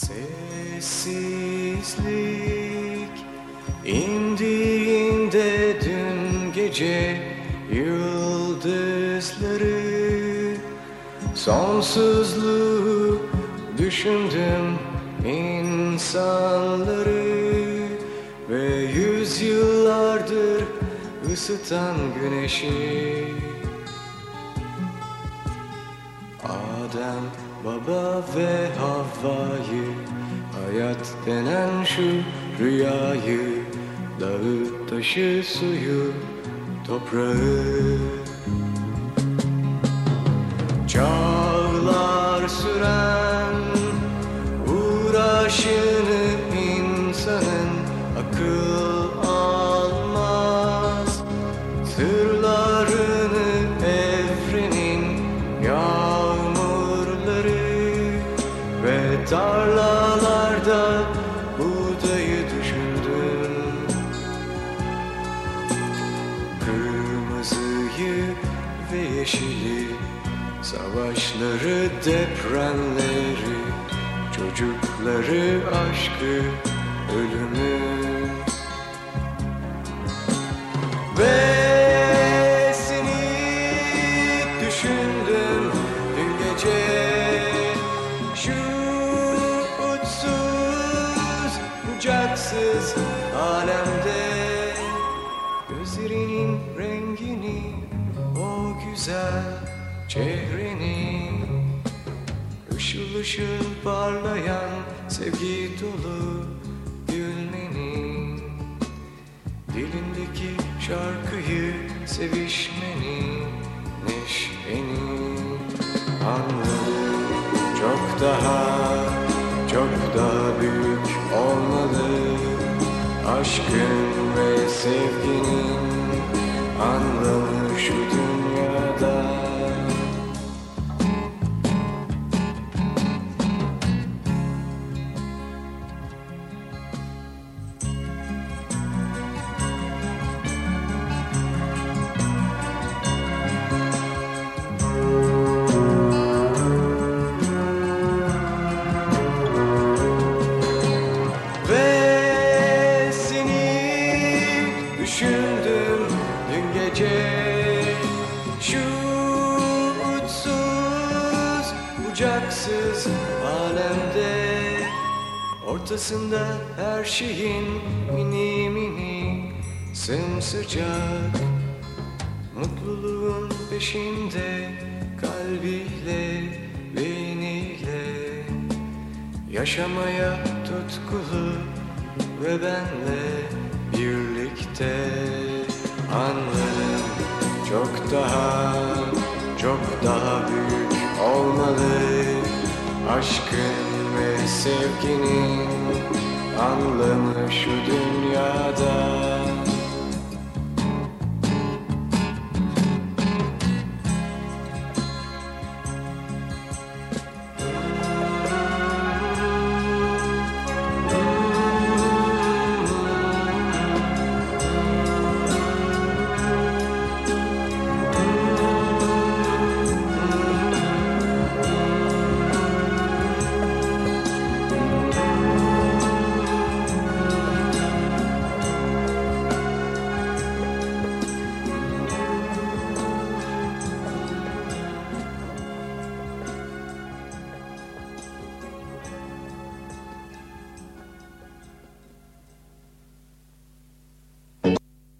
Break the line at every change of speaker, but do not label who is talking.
Sessizlik indiğinde dün gece yıldızları Sonsuzluğu düşündüm insanları Ve yüzyıllardır ısıtan güneşi. Adem, baba ve Havva'yı Hayat denen şu rüyayı Dağı, taşı, suyu, toprağı. Çağlar süren uğraşını ve yeşili Savaşları, depremleri Çocukları, aşkı, ölümü Işıl ışıl parlayan sevgi dolu gülmenin Dilindeki şarkıyı sevişmenin neşeni. Anladım çok daha çok daha büyük olmalı. Aşkın ve sevginin anlamı şu bucaksız alemde Ortasında her şeyin mini mini sımsıcak Mutluluğun peşinde kalbiyle beyniyle Yaşamaya tutkulu ve benle birlikte Anlarım. Çok daha, çok daha büyük olmalı Aşkın ve sevginin anlamı şu dünyada